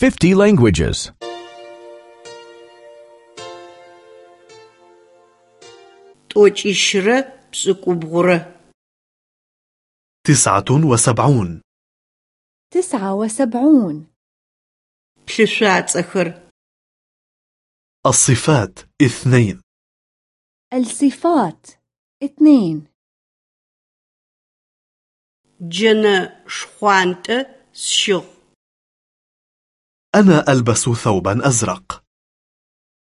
50 languages. 'oç'işre pş'ık'ubğure. 79 79 plışsuats'exer. الصفات اثنين الصفات اثنين جنا شخوانت سشغ أنا ألبس ثوبا أزرق.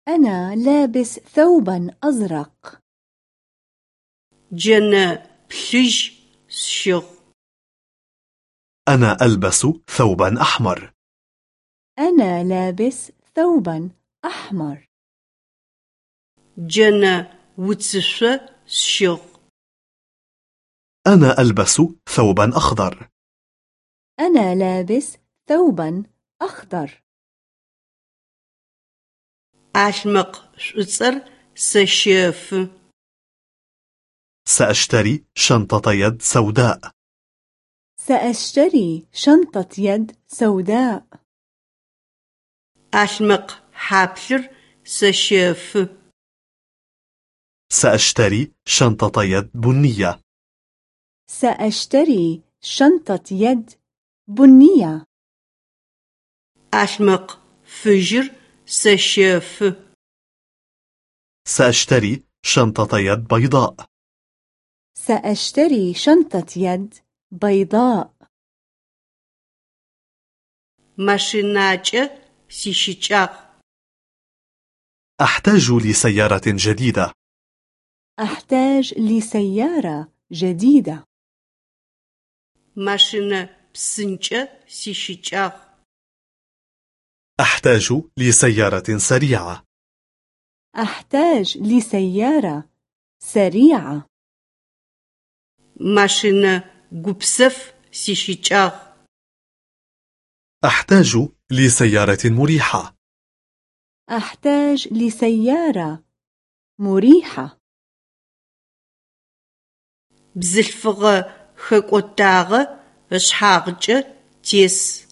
أنا لابس ثوبا أزرق. جنا بلج شغ. أنا ألبس ثوبا أحمر. أنا لابس ثوبا أحمر. جنا وتسشو شغ. أنا ألبس ثوبا أخضر. أنا لابس ثوبا أخضر. أشمق شوصر سشيف سأشتري شنطة يد سوداء سأشتري شنطة يد سوداء أشمق حابشر سشيف سأشتري شنطة يد بنية سأشتري شنطة يد بنية أشمق فجر سشيف سأشتري شنطة يد بيضاء. سأشتري شنطة يد بيضاء. ماشيناكي سيشيتشاغ أحتاج لسيارة جديدة. أحتاج لسيارة جديدة. ماشينا بسنكة سيشيتشاغ أحتاج لسيارة سريعة. أحتاج لسيارة سريعة. ماشينا جوبسف سيشيتشاغ. أحتاج لسيارة مريحة. أحتاج لسيارة مريحة. بزلفغ خكوتاغ اشحاغج تيس.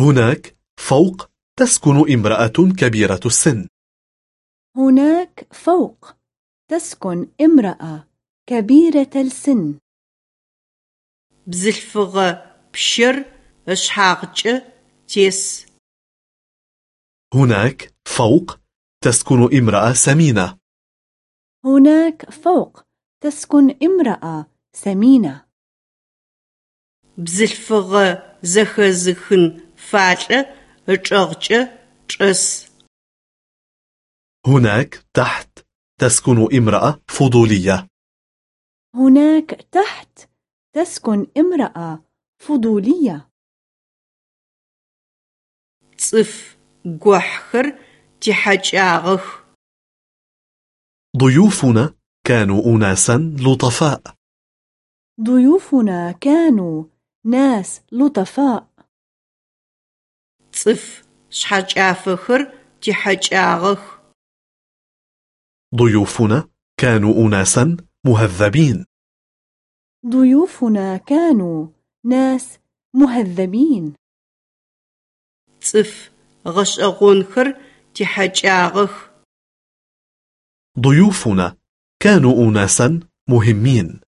هناك فوق تسكن امرأة كبيرة السن. هناك فوق تسكن امرأة كبيرة السن. بزلفغ بشر اشحاقج تيس. هناك فوق تسكن امرأة سمينة. هناك فوق تسكن امرأة سمينة. بزلفغ زخزخن фалӏэ ычӏэгъкӏэ чӏэс. هناك تحت تسكن امرأة فضولية هناك تحت تسكن امرأة فضولية Цӏыф гохьхэр тихьэкӏагъэх. ضيوفنا كانوا أناسا لطفاء ضيوفنا كانوا ناس لطفاء Цӏыф шъхьэкӏафэхэр тихьэкӏагъэх. ضيوفنا كانوا أناسا مهذبين ضيوفنا كانوا ناس مهذبين Цӏыф гъэшӏэгъонхэр тихьэкӏагъэх. ضيوفنا كانوا أناسا مهمين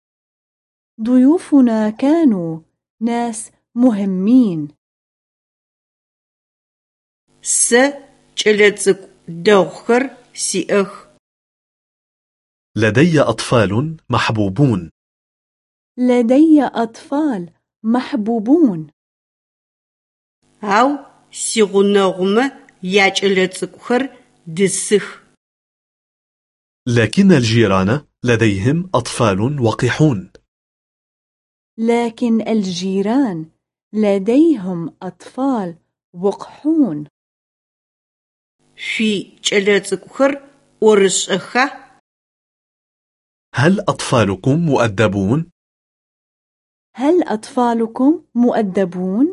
ضيوفنا كانوا ناس مهمين Сэ кӏэлэцӏыкӏу дэгъухэр сиӏэх. لدي أطفال محبوبون لدي أطفال محبوبون Ау сигъунэгъумэ якӏэлэцӏыкӏухэр дысых. لكن الجيران لديهم أطفال وقحون لكن الجيران لديهم أطفال وقحون Шъуи кӏэлэцӏыкӏухэр ӏорышӏэха? هل أطفالكم مؤدبون؟ هل أطفالكم مؤدبون؟